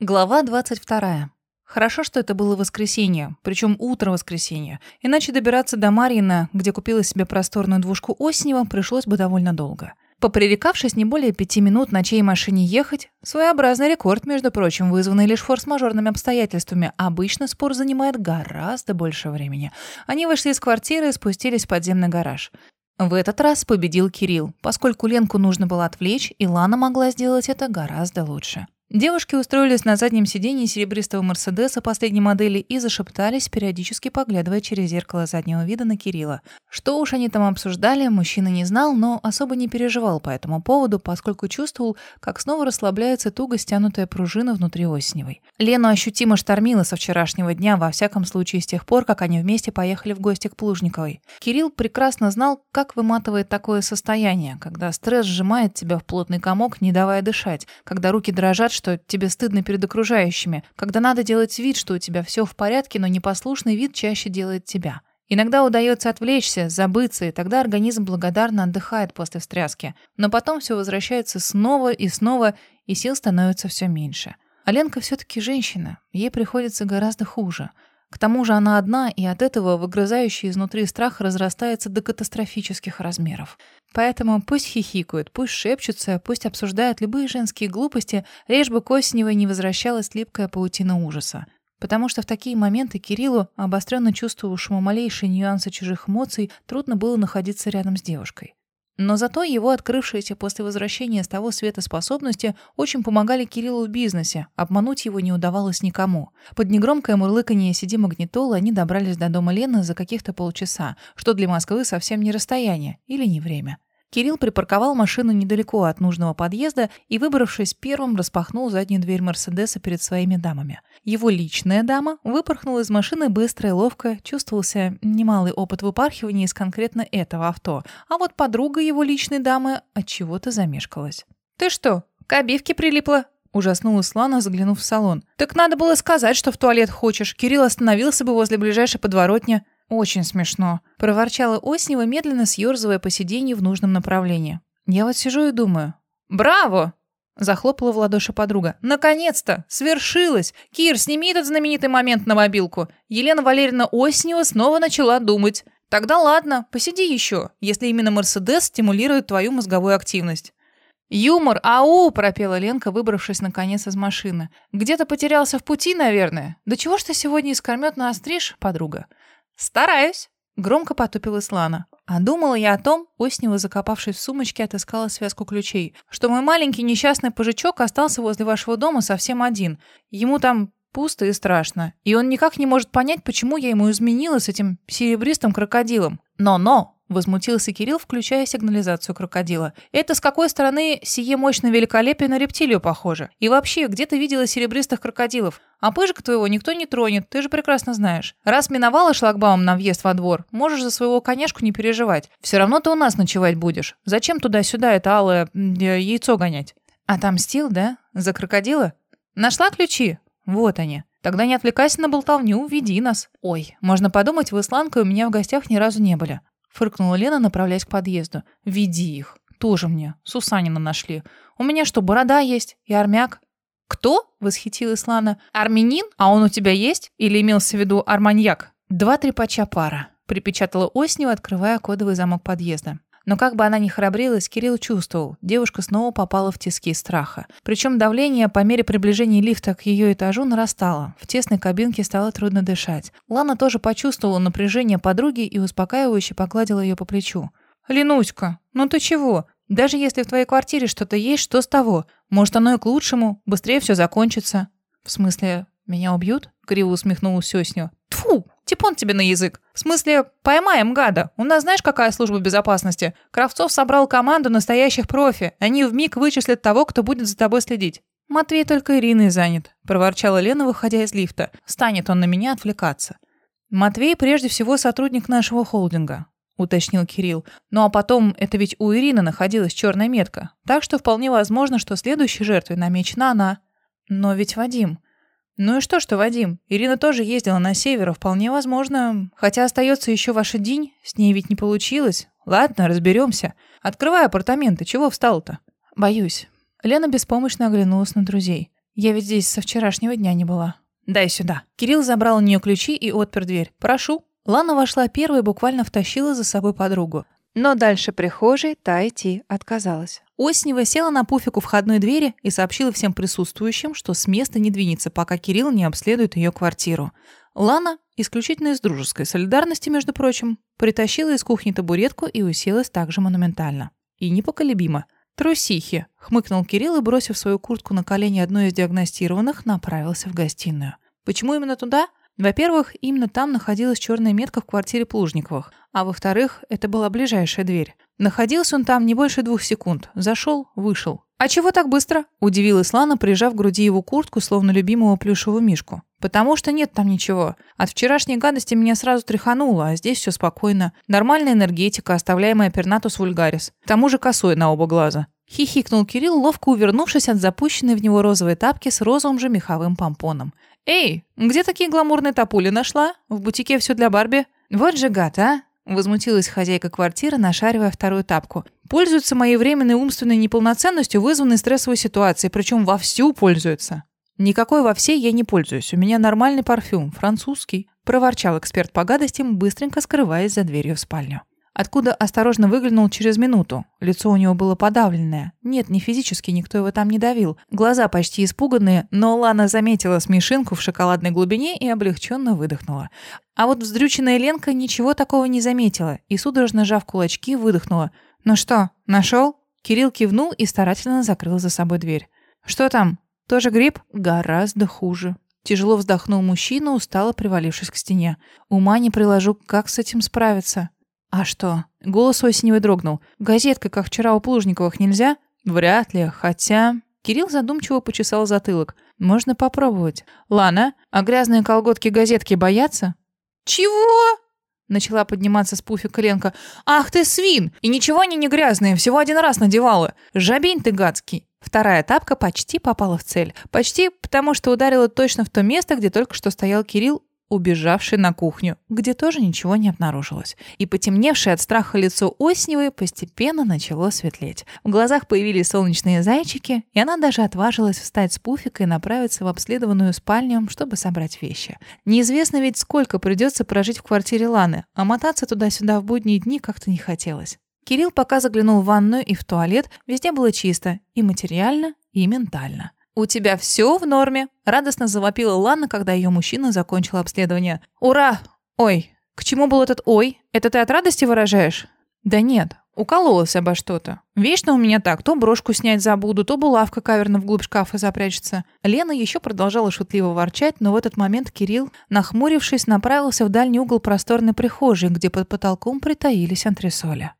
Глава 22. Хорошо, что это было воскресенье, причем утро воскресенья. Иначе добираться до Марьина, где купила себе просторную двушку Оснева, пришлось бы довольно долго. Попререкавшись не более пяти минут на чьей машине ехать, своеобразный рекорд, между прочим, вызванный лишь форс-мажорными обстоятельствами, обычно спор занимает гораздо больше времени. Они вышли из квартиры и спустились в подземный гараж. В этот раз победил Кирилл, поскольку Ленку нужно было отвлечь, и Лана могла сделать это гораздо лучше. Девушки устроились на заднем сиденье серебристого Мерседеса последней модели и зашептались, периодически поглядывая через зеркало заднего вида на Кирилла. Что уж они там обсуждали, мужчина не знал, но особо не переживал по этому поводу, поскольку чувствовал, как снова расслабляется туго стянутая пружина внутри Осневой. Лену ощутимо штормило со вчерашнего дня, во всяком случае с тех пор, как они вместе поехали в гости к Плужниковой. Кирилл прекрасно знал, как выматывает такое состояние, когда стресс сжимает тебя в плотный комок, не давая дышать, когда руки дрожат, что тебе стыдно перед окружающими, когда надо делать вид, что у тебя все в порядке, но непослушный вид чаще делает тебя. Иногда удается отвлечься, забыться, и тогда организм благодарно отдыхает после встряски. Но потом все возвращается снова и снова, и сил становится все меньше. А Ленка все-таки женщина, ей приходится гораздо хуже – к тому же она одна, и от этого выгрызающий изнутри страх разрастается до катастрофических размеров. Поэтому пусть хихикают, пусть шепчутся, пусть обсуждают любые женские глупости, лишь бы к Осеневой не возвращалась липкая паутина ужаса. Потому что в такие моменты Кириллу, обостренно чувствовавшему малейшие нюансы чужих эмоций, трудно было находиться рядом с девушкой. Но зато его открывшиеся после возвращения с того света способности очень помогали Кириллу в бизнесе, обмануть его не удавалось никому. Под негромкое мурлыканье сиди магнитолы они добрались до дома Лены за каких-то полчаса, что для Москвы совсем не расстояние или не время. Кирилл припарковал машину недалеко от нужного подъезда и, выбравшись первым, распахнул заднюю дверь Мерседеса перед своими дамами. Его личная дама выпорхнула из машины быстро и ловко, чувствовался немалый опыт выпархивания из конкретно этого авто, а вот подруга его личной дамы от чего то замешкалась. «Ты что, к обивке прилипла?» Ужаснулась Лана, заглянув в салон. «Так надо было сказать, что в туалет хочешь. Кирилл остановился бы возле ближайшей подворотни». «Очень смешно», — проворчала Оснева, медленно съерзывая по сиденью в нужном направлении. «Я вот сижу и думаю». «Браво!» — захлопала в ладоши подруга. «Наконец-то! Свершилось! Кир, сними этот знаменитый момент на мобилку!» Елена Валерьевна Оснева снова начала думать. «Тогда ладно, посиди еще, если именно Мерседес стимулирует твою мозговую активность». «Юмор, ау!» – пропела Ленка, выбравшись наконец из машины. «Где-то потерялся в пути, наверное. Да чего ж ты сегодня искрометно остришь, подруга?» «Стараюсь», — громко потупилась Лана. А думала я о том, Оснева, закопавшись в сумочке, отыскала связку ключей, что мой маленький несчастный пажичок остался возле вашего дома совсем один. Ему там пусто и страшно. И он никак не может понять, почему я ему изменила с этим серебристым крокодилом. Но-но, Возмутился Кирилл, включая сигнализацию крокодила. «Это с какой стороны сие мощное великолепие на рептилию похоже? И вообще, где ты видела серебристых крокодилов? А пыжика твоего никто не тронет, ты же прекрасно знаешь. Раз миновала шлагбаум на въезд во двор, можешь за своего коняшку не переживать. Все равно ты у нас ночевать будешь. Зачем туда-сюда это алое яйцо гонять?» «Отомстил, да? За крокодила? Нашла ключи? Вот они». Тогда не отвлекайся на болтовню, веди нас. Ой, можно подумать, вы с Ланкой у меня в гостях ни разу не были. Фыркнула Лена, направляясь к подъезду. «Веди их. Тоже мне. Сусанина нашли. У меня что, борода есть? И армяк?» «Кто?» — восхитилась Лана. «Армянин? А он у тебя есть? Или имелся в виду арманьяк?» «Два трепача пара», — припечатала Оснева, открывая кодовый замок подъезда. Но как бы она ни храбрилась, Кирилл чувствовал, девушка снова попала в тиски страха. Причем давление по мере приближения лифта к ее этажу нарастало. В тесной кабинке стало трудно дышать. Лана тоже почувствовала напряжение подруги и успокаивающе погладила ее по плечу. «Ленуська, ну ты чего? Даже если в твоей квартире что-то есть, что с того? Может, оно и к лучшему, быстрее все закончится». «В смысле, меня убьют?» — криво усмехнулась Сёсню. «Тьфу! Типон тебе на язык. В смысле, поймаем гада. У нас знаешь, какая служба безопасности? Кравцов собрал команду настоящих профи. Они вмиг вычислят того, кто будет за тобой следить. Матвей только Ириной занят, проворчала Лена, выходя из лифта. Станет он на меня отвлекаться. Матвей прежде всего сотрудник нашего холдинга, уточнил Кирилл. Ну а потом, это ведь у Ирины находилась черная метка. Так что вполне возможно, что следующей жертвой намечена она. Но ведь Вадим... Ну и что, что Вадим? Ирина тоже ездила на север, вполне возможно. Хотя остается еще ваш день, с ней ведь не получилось. Ладно, разберемся. Открывай апартаменты, чего встал-то? Боюсь. Лена беспомощно оглянулась на друзей. Я ведь здесь со вчерашнего дня не была. Дай сюда. Кирилл забрал у нее ключи и отпер дверь. Прошу. Лана вошла первой и буквально втащила за собой подругу. Но дальше прихожей та идти отказалась. Оснева села на пуфик у входной двери и сообщила всем присутствующим, что с места не двинется, пока Кирилл не обследует ее квартиру. Лана, исключительно из дружеской солидарности, между прочим, притащила из кухни табуретку и уселась также монументально. И непоколебимо. «Трусихи!» — хмыкнул Кирилл и, бросив свою куртку на колени одной из диагностированных, направился в гостиную. Почему именно туда? Во-первых, именно там находилась черная метка в квартире Плужниковых, а во-вторых, это была ближайшая дверь. Находился он там не больше двух секунд. Зашел, вышел. «А чего так быстро?» – удивилась Лана, прижав к груди его куртку, словно любимого плюшевого мишку. «Потому что нет там ничего. От вчерашней гадости меня сразу тряхануло, а здесь все спокойно. Нормальная энергетика, оставляемая пернатус вульгарис. К тому же косой на оба глаза». Хихикнул Кирилл, ловко увернувшись от запущенной в него розовой тапки с розовым же меховым помпоном. «Эй, где такие гламурные тапули нашла? В бутике все для Барби?» «Вот же гад, а!» Возмутилась хозяйка квартиры, нашаривая вторую тапку. «Пользуются моей временной умственной неполноценностью, вызванной стрессовой ситуацией, причем вовсю пользуются». «Никакой во всей я не пользуюсь. У меня нормальный парфюм, французский», проворчал эксперт по гадостям, быстренько скрываясь за дверью в спальню откуда осторожно выглянул через минуту. Лицо у него было подавленное. Нет, не физически, никто его там не давил. Глаза почти испуганные, но Лана заметила смешинку в шоколадной глубине и облегченно выдохнула. А вот вздрюченная Ленка ничего такого не заметила и, судорожно сжав кулачки, выдохнула. «Ну что, нашел?» Кирилл кивнул и старательно закрыл за собой дверь. «Что там? Тоже грипп?» «Гораздо хуже». Тяжело вздохнул мужчина, устало привалившись к стене. «Ума не приложу, как с этим справиться?» «А что?» Голос Осеневой дрогнул. «Газетка, как вчера у Плужниковых, нельзя?» «Вряд ли, хотя...» Кирилл задумчиво почесал затылок. «Можно попробовать. Лана, а грязные колготки газетки боятся?» «Чего?» Начала подниматься с пуфика Ленка. «Ах ты свин! И ничего они не грязные, всего один раз надевала. Жабень ты гадский!» Вторая тапка почти попала в цель. Почти потому, что ударила точно в то место, где только что стоял Кирилл убежавший на кухню, где тоже ничего не обнаружилось. И потемневшее от страха лицо Осневой постепенно начало светлеть. В глазах появились солнечные зайчики, и она даже отважилась встать с пуфика и направиться в обследованную спальню, чтобы собрать вещи. Неизвестно ведь, сколько придется прожить в квартире Ланы, а мотаться туда-сюда в будние дни как-то не хотелось. Кирилл пока заглянул в ванную и в туалет, везде было чисто, и материально, и ментально. «У тебя все в норме», — радостно завопила Лана, когда ее мужчина закончил обследование. «Ура! Ой, к чему был этот «ой»? Это ты от радости выражаешь?» «Да нет, укололась обо что-то. Вечно у меня так, то брошку снять забуду, то булавка каверна вглубь шкафа запрячется». Лена еще продолжала шутливо ворчать, но в этот момент Кирилл, нахмурившись, направился в дальний угол просторной прихожей, где под потолком притаились антресоли.